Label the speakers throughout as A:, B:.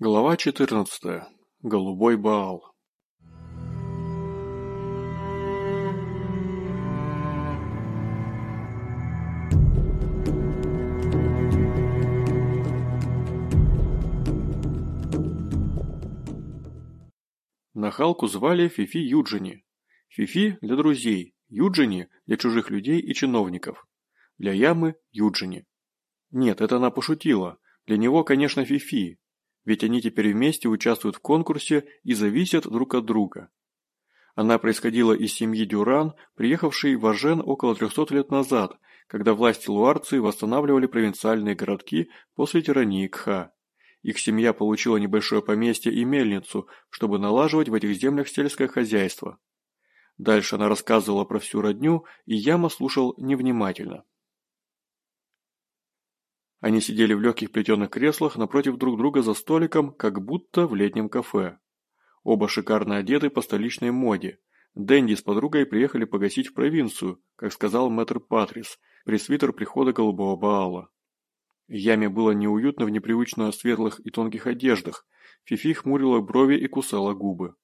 A: Глава 14. Голубой Баал. Нахалку звали Фифи Юджини. Фифи для друзей, Юджини для чужих людей и чиновников. Для Ямы – Юджини. Нет, это она пошутила. Для него, конечно, Фифи, ведь они теперь вместе участвуют в конкурсе и зависят друг от друга. Она происходила из семьи Дюран, приехавшей в Ажен около 300 лет назад, когда власти Луарции восстанавливали провинциальные городки после тирании Кха. Их семья получила небольшое поместье и мельницу, чтобы налаживать в этих землях сельское хозяйство. Дальше она рассказывала про всю родню, и Яма слушал невнимательно. Они сидели в легких плетеных креслах напротив друг друга за столиком, как будто в летнем кафе. Оба шикарно одеты по столичной моде. Дэнди с подругой приехали погасить в провинцию, как сказал мэтр Патрис, пресвитер прихода Голубого Баала. Яме было неуютно в непривычно светлых и тонких одеждах, Фифи хмурила брови и кусала губы.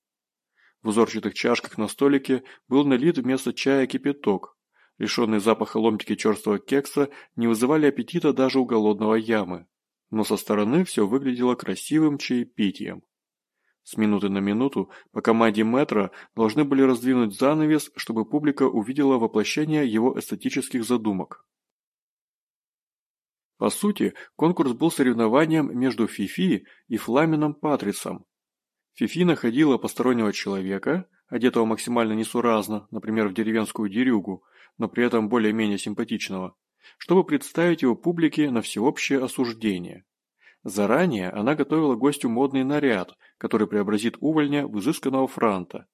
A: В узорчатых чашках на столике был налит вместо чая кипяток, Лишенные запаха ломтики черствого кекса не вызывали аппетита даже у голодного ямы. Но со стороны все выглядело красивым чаепитием. С минуты на минуту по команде метра должны были раздвинуть занавес, чтобы публика увидела воплощение его эстетических задумок. По сути, конкурс был соревнованием между Фифи и Фламином Патрисом. Фифи находила постороннего человека, одетого максимально несуразно, например, в деревенскую дерюгу, но при этом более-менее симпатичного, чтобы представить его публике на всеобщее осуждение. Заранее она готовила гостю модный наряд, который преобразит увольня в изысканного франта.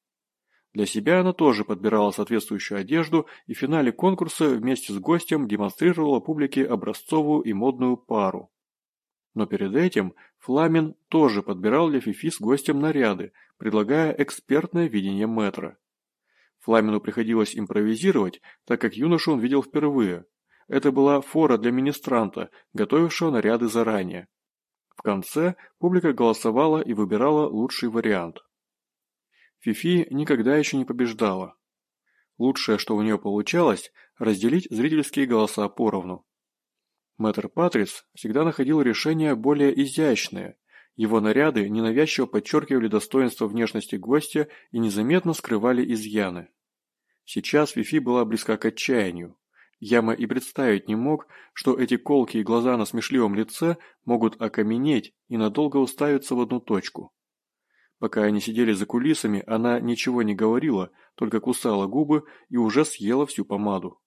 A: Для себя она тоже подбирала соответствующую одежду и в финале конкурса вместе с гостем демонстрировала публике образцовую и модную пару. Но перед этим Фламин тоже подбирал для Фифи с гостем наряды, предлагая экспертное видение метра. Фламину приходилось импровизировать, так как юношу он видел впервые. Это была фора для министранта, готовившего наряды заранее. В конце публика голосовала и выбирала лучший вариант. Фифи никогда еще не побеждала. Лучшее, что у нее получалось, разделить зрительские голоса поровну. Мэтр Патрис всегда находил решения более изящные. Его наряды ненавязчиво подчеркивали достоинство внешности гостя и незаметно скрывали изъяны. Сейчас Фифи была близка к отчаянию. Яма и представить не мог, что эти колкие глаза на смешливом лице могут окаменеть и надолго уставиться в одну точку. Пока они сидели за кулисами, она ничего не говорила, только кусала губы и уже съела всю помаду.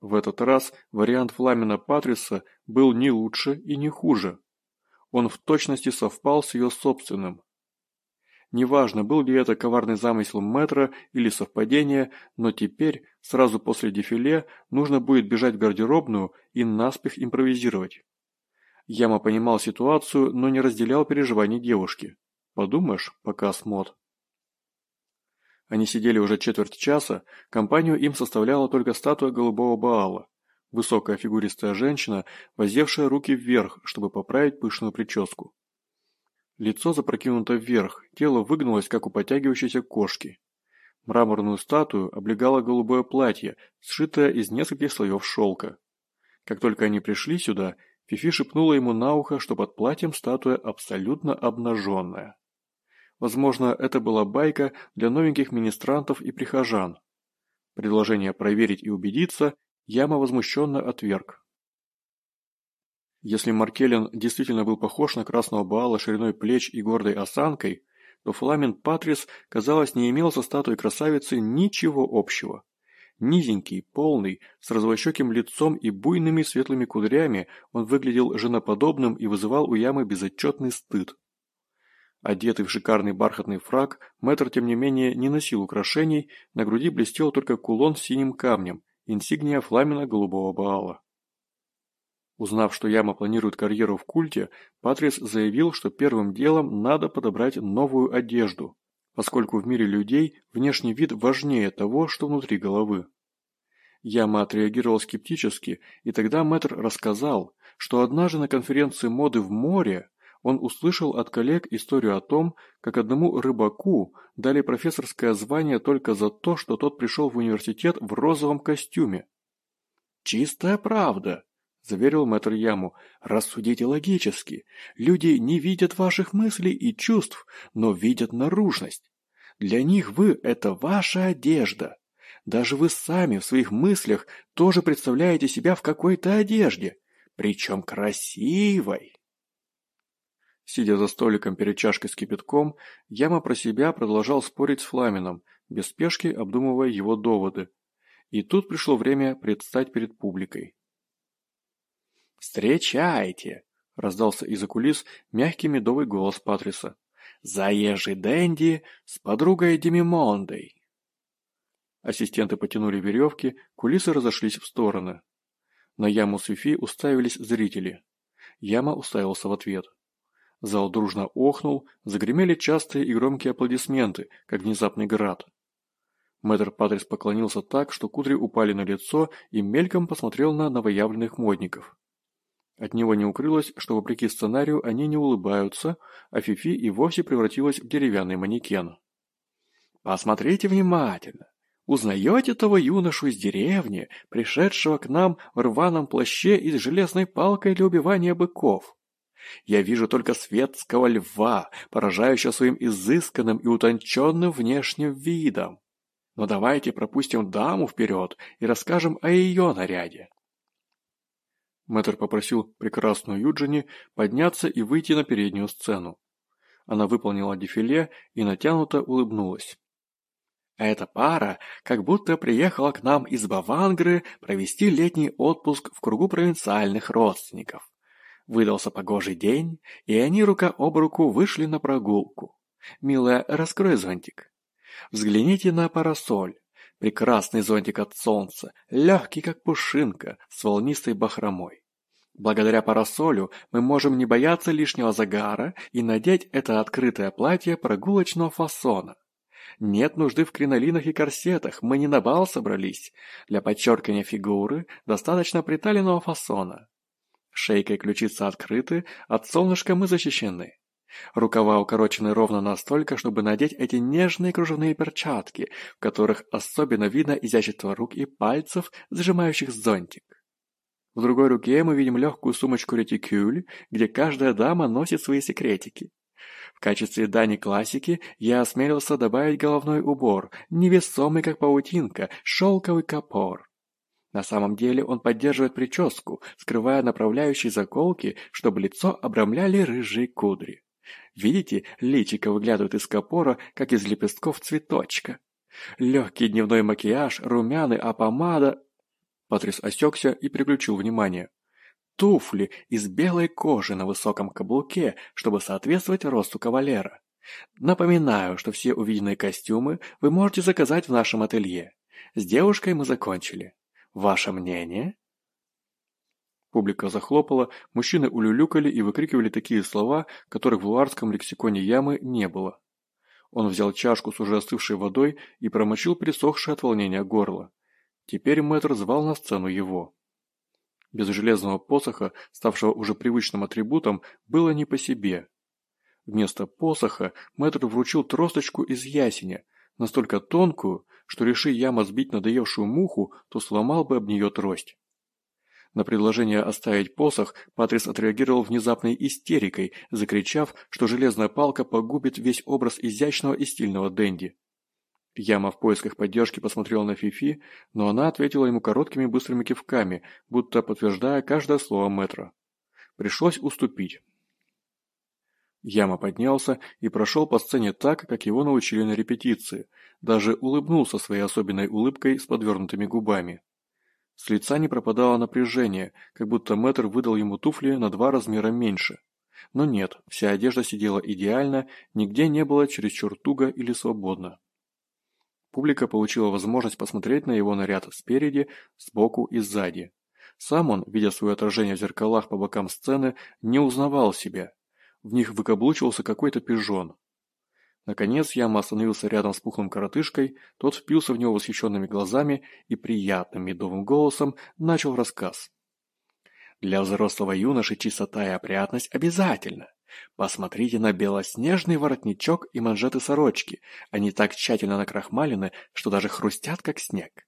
A: В этот раз вариант Фламина Патриса был не лучше и не хуже. Он в точности совпал с ее собственным. Неважно, был ли это коварный замысел мэтра или совпадение, но теперь, сразу после дефиле, нужно будет бежать в гардеробную и наспех импровизировать. Яма понимал ситуацию, но не разделял переживаний девушки. Подумаешь, показ мод. Они сидели уже четверть часа, компанию им составляла только статуя голубого Баала. Высокая фигуристая женщина, воздевшая руки вверх, чтобы поправить пышную прическу. Лицо запрокинуто вверх, тело выгнулось, как у потягивающейся кошки. Мраморную статую облегало голубое платье, сшитое из нескольких слоев шелка. Как только они пришли сюда, Фифи шепнула ему на ухо, что под платьем статуя абсолютно обнаженная. Возможно, это была байка для новеньких министрантов и прихожан. Предложение проверить и убедиться Яма возмущенно отверг. Если Маркелин действительно был похож на красного Баала шириной плеч и гордой осанкой, то Фламин Патрис, казалось, не имел со статуей красавицы ничего общего. Низенький, полный, с развощеким лицом и буйными светлыми кудрями, он выглядел женоподобным и вызывал у ямы безотчетный стыд. Одетый в шикарный бархатный фраг, мэтр, тем не менее, не носил украшений, на груди блестел только кулон с синим камнем, инсигния фламена голубого Баала. Узнав, что Яма планирует карьеру в культе, Патрис заявил, что первым делом надо подобрать новую одежду, поскольку в мире людей внешний вид важнее того, что внутри головы. Яма отреагировал скептически, и тогда мэтр рассказал, что однажды на конференции моды в море он услышал от коллег историю о том, как одному рыбаку дали профессорское звание только за то, что тот пришел в университет в розовом костюме. «Чистая правда», – заверил мэтр Яму. «Рассудите логически. Люди не видят ваших мыслей и чувств, но видят наружность. Для них вы – это ваша одежда. Даже вы сами в своих мыслях тоже представляете себя в какой-то одежде, причем красивой». Сидя за столиком перед чашкой с кипятком, Яма про себя продолжал спорить с Фламином, без спешки обдумывая его доводы. И тут пришло время предстать перед публикой. «Встречайте!» – раздался из-за кулис мягкий медовый голос Патриса. «Заезжий Дэнди с подругой Демимондой!» Ассистенты потянули веревки, кулисы разошлись в стороны. На яму с уставились зрители. Яма уставился в ответ. Зал дружно охнул, загремели частые и громкие аплодисменты, как внезапный град. Мэтр Патрис поклонился так, что кудри упали на лицо и мельком посмотрел на новоявленных модников. От него не укрылось, что вопреки сценарию они не улыбаются, а Фифи и вовсе превратилась в деревянный манекен. «Посмотрите внимательно. Узнаете того юношу из деревни, пришедшего к нам в рваном плаще и с железной палкой для убивания быков?» Я вижу только светского льва, поражающего своим изысканным и утонченным внешним видом. Но давайте пропустим даму вперед и расскажем о ее наряде. Мэтр попросил прекрасную Юджини подняться и выйти на переднюю сцену. Она выполнила дефиле и натянуто улыбнулась. Эта пара как будто приехала к нам из Бавангры провести летний отпуск в кругу провинциальных родственников. Выдался погожий день, и они рука об руку вышли на прогулку. «Милая, раскрой зонтик. Взгляните на парасоль. Прекрасный зонтик от солнца, легкий как пушинка, с волнистой бахромой. Благодаря парасолю мы можем не бояться лишнего загара и надеть это открытое платье прогулочного фасона. Нет нужды в кринолинах и корсетах, мы не на бал собрались. Для подчеркивания фигуры достаточно приталенного фасона. Шейка и ключица открыты, от солнышка мы защищены. Рукава укорочены ровно настолько, чтобы надеть эти нежные кружевные перчатки, в которых особенно видно изящество рук и пальцев, сжимающих зонтик. В другой руке мы видим легкую сумочку-ретикюль, где каждая дама носит свои секретики. В качестве дани классики я осмелился добавить головной убор, невесомый как паутинка, шелковый капор. На самом деле он поддерживает прическу, скрывая направляющие заколки, чтобы лицо обрамляли рыжие кудри. Видите, личико выглядывает из капора, как из лепестков цветочка. Легкий дневной макияж, румяны, а помада... Патрис осекся и переключил внимание. Туфли из белой кожи на высоком каблуке, чтобы соответствовать росту кавалера. Напоминаю, что все увиденные костюмы вы можете заказать в нашем ателье. С девушкой мы закончили. Ваше мнение?» Публика захлопала, мужчины улюлюкали и выкрикивали такие слова, которых в луарском лексиконе ямы не было. Он взял чашку с уже остывшей водой и промочил присохшее от волнения горло. Теперь мэтр звал на сцену его. Без железного посоха, ставшего уже привычным атрибутом, было не по себе. Вместо посоха мэтр вручил тросточку из ясеня, настолько тонкую, что реши яма сбить надоевшую муху, то сломал бы об нее трость. На предложение оставить посох Патрис отреагировал внезапной истерикой, закричав, что железная палка погубит весь образ изящного и стильного Дэнди. Яма в поисках поддержки посмотрел на Фифи, но она ответила ему короткими быстрыми кивками, будто подтверждая каждое слово мэтра. Пришлось уступить. Яма поднялся и прошел по сцене так, как его научили на репетиции, даже улыбнулся своей особенной улыбкой с подвернутыми губами. С лица не пропадало напряжение, как будто мэтр выдал ему туфли на два размера меньше. Но нет, вся одежда сидела идеально, нигде не было чересчур туго или свободно. Публика получила возможность посмотреть на его наряд спереди, сбоку и сзади. Сам он, видя свое отражение в зеркалах по бокам сцены, не узнавал себя. В них выкаблучивался какой-то пижон. Наконец Яма остановился рядом с пухлым коротышкой, тот впился в него восхищенными глазами и приятным медовым голосом начал рассказ. «Для взрослого юноши чистота и опрятность обязательно. Посмотрите на белоснежный воротничок и манжеты сорочки. Они так тщательно накрахмалены, что даже хрустят, как снег.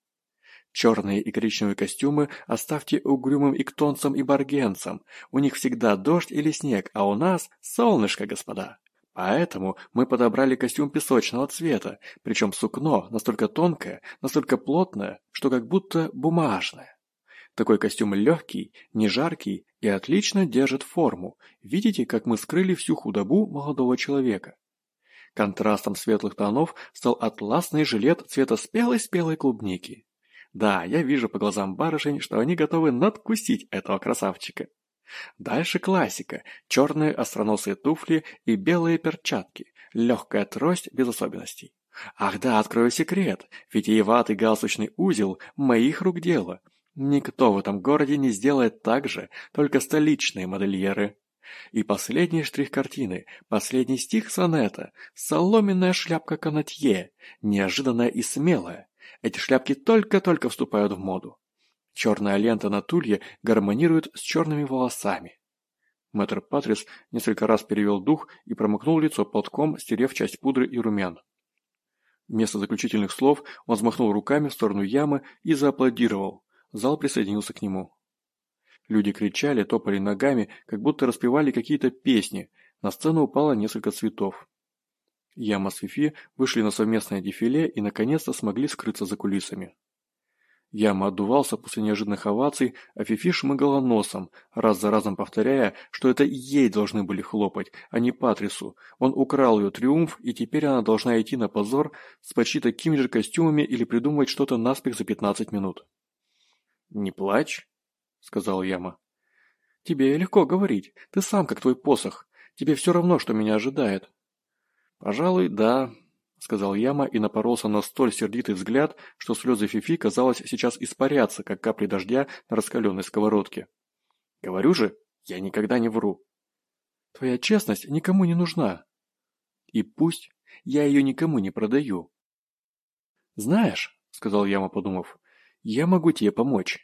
A: Черные и коричневые костюмы оставьте угрюмым иктонцам и баргенцам. У них всегда дождь или снег, а у нас солнышко, господа. Поэтому мы подобрали костюм песочного цвета, причем сукно настолько тонкое, настолько плотное, что как будто бумажное. Такой костюм легкий, не жаркий и отлично держит форму. Видите, как мы скрыли всю худобу молодого человека? Контрастом светлых тонов стал атласный жилет цвета спелой-спелой клубники. Да, я вижу по глазам барышень, что они готовы надкусить этого красавчика. Дальше классика. Черные остроносые туфли и белые перчатки. Легкая трость без особенностей. Ах да, открою секрет. Витиеватый галстучный узел – моих рук дело. Никто в этом городе не сделает так же, только столичные модельеры. И последний штрих картины, последний стих сонета – соломенная шляпка канатье, неожиданная и смелая. Эти шляпки только-только вступают в моду. Черная лента на тулье гармонирует с черными волосами. Мэтр Патрис несколько раз перевел дух и промокнул лицо платком, стерев часть пудры и румян. Вместо заключительных слов он взмахнул руками в сторону ямы и зааплодировал. Зал присоединился к нему. Люди кричали, топали ногами, как будто распевали какие-то песни. На сцену упало несколько цветов. Яма с Фифи вышли на совместное дефиле и наконец-то смогли скрыться за кулисами. Яма отдувался после неожиданных оваций, а Фифи шмыгала носом, раз за разом повторяя, что это ей должны были хлопать, а не Патрису. Он украл ее триумф, и теперь она должна идти на позор с почти такими же костюмами или придумывать что-то наспех за 15 минут. «Не плачь», — сказал Яма. «Тебе легко говорить. Ты сам как твой посох. Тебе все равно, что меня ожидает». «Пожалуй, да», — сказал Яма и напоролся на столь сердитый взгляд, что слезы Фифи, казалось, сейчас испарятся, как капли дождя на раскаленной сковородке. «Говорю же, я никогда не вру». «Твоя честность никому не нужна». «И пусть я ее никому не продаю». «Знаешь», — сказал Яма, подумав, — «я могу тебе помочь».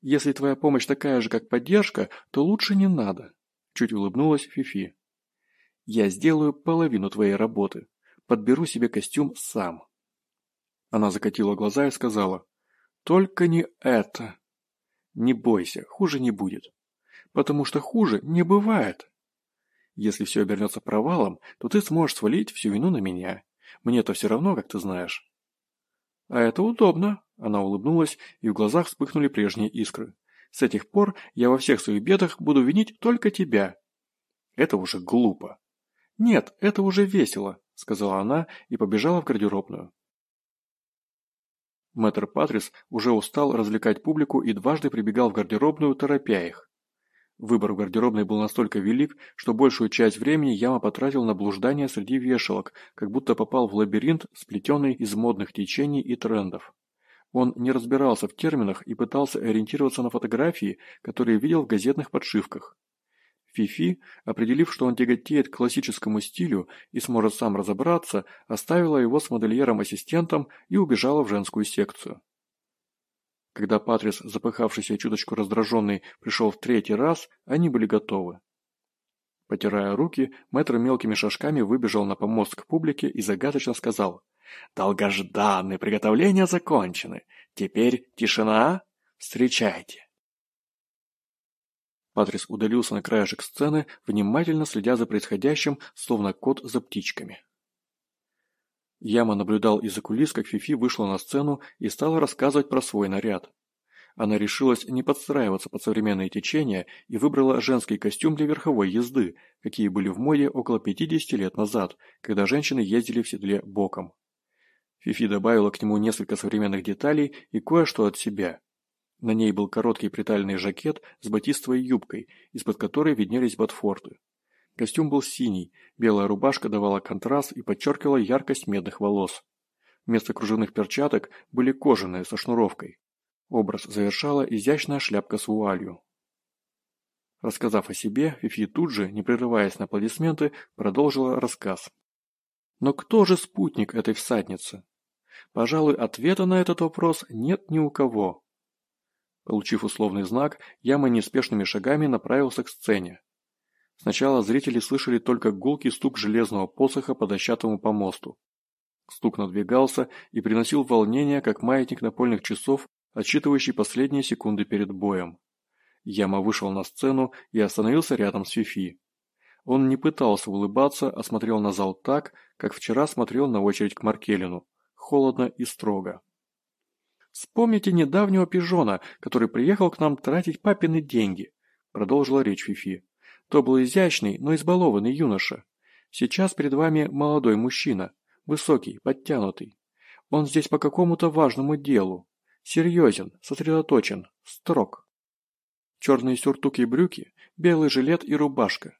A: «Если твоя помощь такая же, как поддержка, то лучше не надо», — чуть улыбнулась Фифи. «Я сделаю половину твоей работы» подберу себе костюм сам. Она закатила глаза и сказала, «Только не это. Не бойся, хуже не будет. Потому что хуже не бывает. Если все обернется провалом, то ты сможешь свалить всю вину на меня. Мне-то все равно, как ты знаешь». «А это удобно», — она улыбнулась, и в глазах вспыхнули прежние искры. «С этих пор я во всех своих бедах буду винить только тебя». «Это уже глупо». «Нет, это уже весело сказала она и побежала в гардеробную. Мэтр Патрис уже устал развлекать публику и дважды прибегал в гардеробную, торопя их. Выбор в гардеробной был настолько велик, что большую часть времени Яма потратил на блуждание среди вешалок, как будто попал в лабиринт, сплетенный из модных течений и трендов. Он не разбирался в терминах и пытался ориентироваться на фотографии, которые видел в газетных подшивках. Фифи, определив, что он тяготеет к классическому стилю и сможет сам разобраться, оставила его с модельером-ассистентом и убежала в женскую секцию. Когда Патрис, запыхавшийся и чуточку раздраженный, пришел в третий раз, они были готовы. Потирая руки, мэтр мелкими шажками выбежал на помост к публике и загадочно сказал «Долгожданные приготовления закончены. Теперь тишина. Встречайте». Патрис удалился на краешек сцены, внимательно следя за происходящим, словно кот за птичками. Яма наблюдал из-за кулис, как Фифи вышла на сцену и стала рассказывать про свой наряд. Она решилась не подстраиваться под современные течения и выбрала женский костюм для верховой езды, какие были в моде около 50 лет назад, когда женщины ездили в седле боком. Фифи добавила к нему несколько современных деталей и кое-что от себя. На ней был короткий притальный жакет с батистовой юбкой, из-под которой виднелись ботфорты. Костюм был синий, белая рубашка давала контраст и подчеркивала яркость медных волос. Вместо кружевных перчаток были кожаные со шнуровкой. Образ завершала изящная шляпка с вуалью. Рассказав о себе, Фифи тут же, не прерываясь на аплодисменты, продолжила рассказ. Но кто же спутник этой всадницы? Пожалуй, ответа на этот вопрос нет ни у кого. Получив условный знак, Яма неспешными шагами направился к сцене. Сначала зрители слышали только гулкий стук железного посоха по дощатому помосту. Стук надвигался и приносил волнение, как маятник напольных часов, отсчитывающий последние секунды перед боем. Яма вышел на сцену и остановился рядом с Фифи. Он не пытался улыбаться, а смотрел на зал так, как вчера смотрел на очередь к Маркелину, холодно и строго. «Вспомните недавнего пижона, который приехал к нам тратить папины деньги», продолжила речь Фифи. «То был изящный, но избалованный юноша. Сейчас перед вами молодой мужчина, высокий, подтянутый. Он здесь по какому-то важному делу. Серьезен, сосредоточен, строг. Черные сюртуки и брюки, белый жилет и рубашка.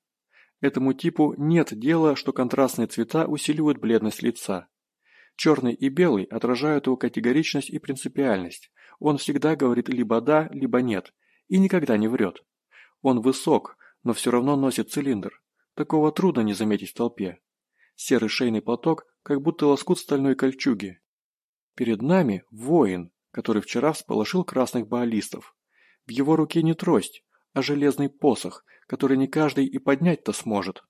A: Этому типу нет дела, что контрастные цвета усиливают бледность лица. Черный и белый отражают его категоричность и принципиальность. Он всегда говорит либо «да», либо «нет» и никогда не врет. Он высок, но все равно носит цилиндр. Такого трудно не заметить в толпе. Серый шейный платок, как будто лоскут стальной кольчуги. Перед нами воин, который вчера всполошил красных баалистов. В его руке не трость, а железный посох, который не каждый и поднять-то сможет.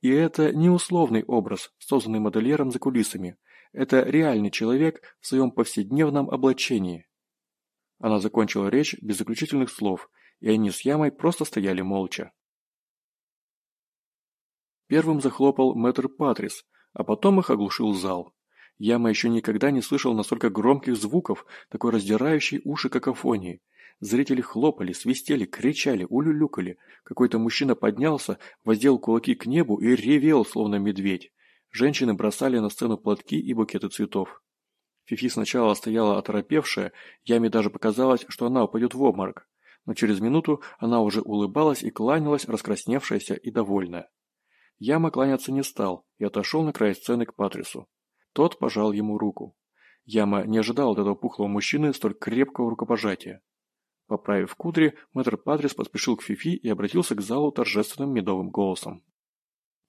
A: И это не условный образ, созданный модельером за кулисами. Это реальный человек в своем повседневном облачении. Она закончила речь без заключительных слов, и они с Ямой просто стояли молча. Первым захлопал мэтр Патрис, а потом их оглушил зал. Яма еще никогда не слышал настолько громких звуков, такой раздирающей уши какофонии. Зрители хлопали, свистели, кричали, улюлюкали. Какой-то мужчина поднялся, воздел кулаки к небу и ревел, словно медведь. Женщины бросали на сцену платки и букеты цветов. Фифи сначала стояла оторопевшая, Яме даже показалось, что она упадет в обморок. Но через минуту она уже улыбалась и кланялась, раскрасневшаяся и довольная. Яма кланяться не стал и отошел на край сцены к Патрису. Тот пожал ему руку. Яма не ожидал от этого пухлого мужчины столь крепкого рукопожатия. Поправив кудри, мэтр Патрис поспешил к Фифи и обратился к залу торжественным медовым голосом.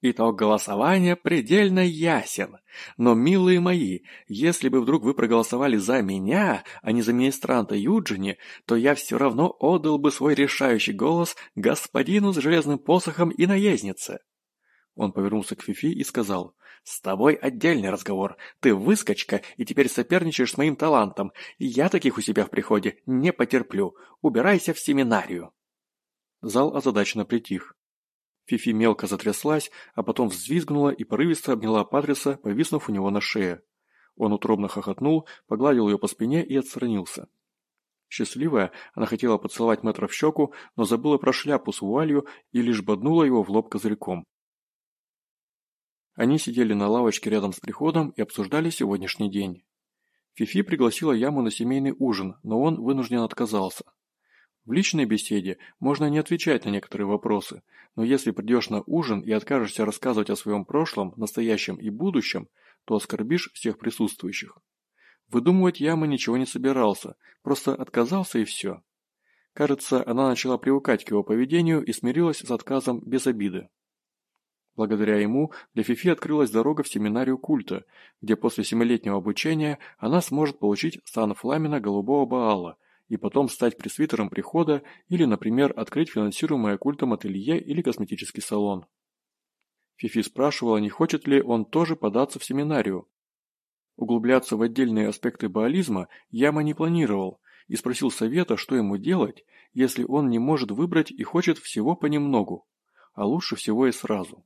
A: Итог голосования предельно ясен. Но, милые мои, если бы вдруг вы проголосовали за меня, а не за министранта Юджини, то я все равно отдал бы свой решающий голос господину с железным посохом и наезднице. Он повернулся к Фифи и сказал, «С тобой отдельный разговор. Ты выскочка и теперь соперничаешь с моим талантом. Я таких у себя в приходе не потерплю. Убирайся в семинарию». Зал озадаченно притих. Фифи мелко затряслась, а потом взвизгнула и порывисто обняла Патриса, повиснув у него на шее. Он утробно хохотнул, погладил ее по спине и отстранился. Счастливая, она хотела поцеловать мэтра в щеку, но забыла про шляпу с вуалью и лишь боднула его в лоб козырьком. Они сидели на лавочке рядом с приходом и обсуждали сегодняшний день. Фифи пригласила Яму на семейный ужин, но он вынужден отказался. В личной беседе можно не отвечать на некоторые вопросы, но если придешь на ужин и откажешься рассказывать о своем прошлом, настоящем и будущем, то оскорбишь всех присутствующих. Выдумывать Яма ничего не собирался, просто отказался и все. Кажется, она начала привыкать к его поведению и смирилась с отказом без обиды. Благодаря ему для Фифи открылась дорога в семинарию культа, где после семилетнего обучения она сможет получить сан фламена голубого Баала и потом стать пресвитером прихода или, например, открыть финансируемое культом ателье или косметический салон. Фифи спрашивала, не хочет ли он тоже податься в семинарию. Углубляться в отдельные аспекты баализма Яма не планировал и спросил совета, что ему делать, если он не может выбрать и хочет всего понемногу, а лучше всего и сразу.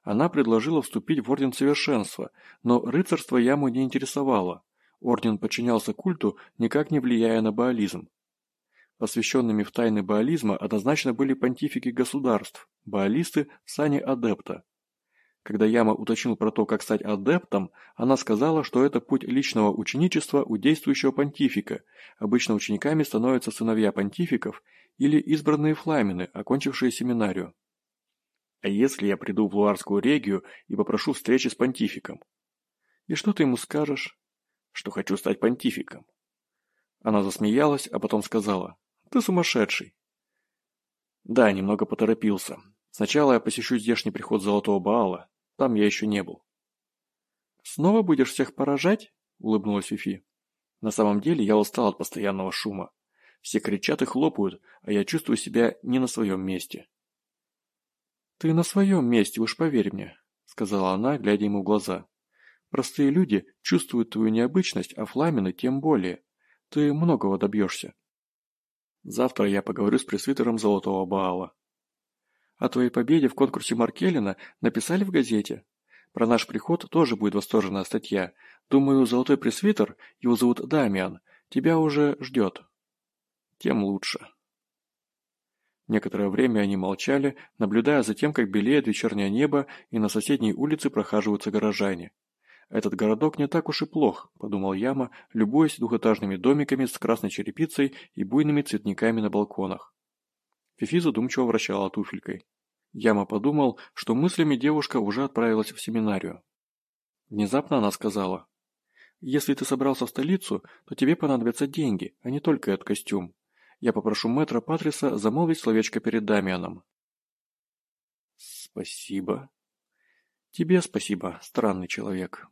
A: Она предложила вступить в Орден Совершенства, но рыцарство яму не интересовало. Орден подчинялся культу, никак не влияя на баализм. Посвященными в тайны баализма однозначно были понтифики государств, баалисты в сане адепта. Когда Яма уточнил про то, как стать адептом, она сказала, что это путь личного ученичества у действующего понтифика. Обычно учениками становятся сыновья понтификов или избранные фламины, окончившие семинарию. А если я приду в Луарскую регию и попрошу встречи с понтификом? И что ты ему скажешь? Что хочу стать понтификом. Она засмеялась, а потом сказала, ты сумасшедший. Да, немного поторопился. Сначала я посещу здешний приход Золотого Баала, там я еще не был. Снова будешь всех поражать? Улыбнулась Фифи. На самом деле я устал от постоянного шума. Все кричат и хлопают, а я чувствую себя не на своем месте. «Ты на своем месте, уж поверь мне», — сказала она, глядя ему в глаза. «Простые люди чувствуют твою необычность, а фламины тем более. Ты многого добьешься». Завтра я поговорю с пресвитером Золотого Баала. О твоей победе в конкурсе Маркелина написали в газете? Про наш приход тоже будет восторженная статья. Думаю, Золотой пресвитер, его зовут Дамиан, тебя уже ждет. Тем лучше. Некоторое время они молчали, наблюдая за тем, как белеет вечернее небо, и на соседней улице прохаживаются горожане. «Этот городок не так уж и плох», – подумал Яма, любуясь двухэтажными домиками с красной черепицей и буйными цветниками на балконах. Фифи задумчиво вращала туфелькой. Яма подумал, что мыслями девушка уже отправилась в семинарию. Внезапно она сказала, «Если ты собрался в столицу, то тебе понадобятся деньги, а не только этот костюм. Я попрошу мэтра Патриса замолвить словечко перед Дамианом». «Спасибо». «Тебе спасибо, странный человек».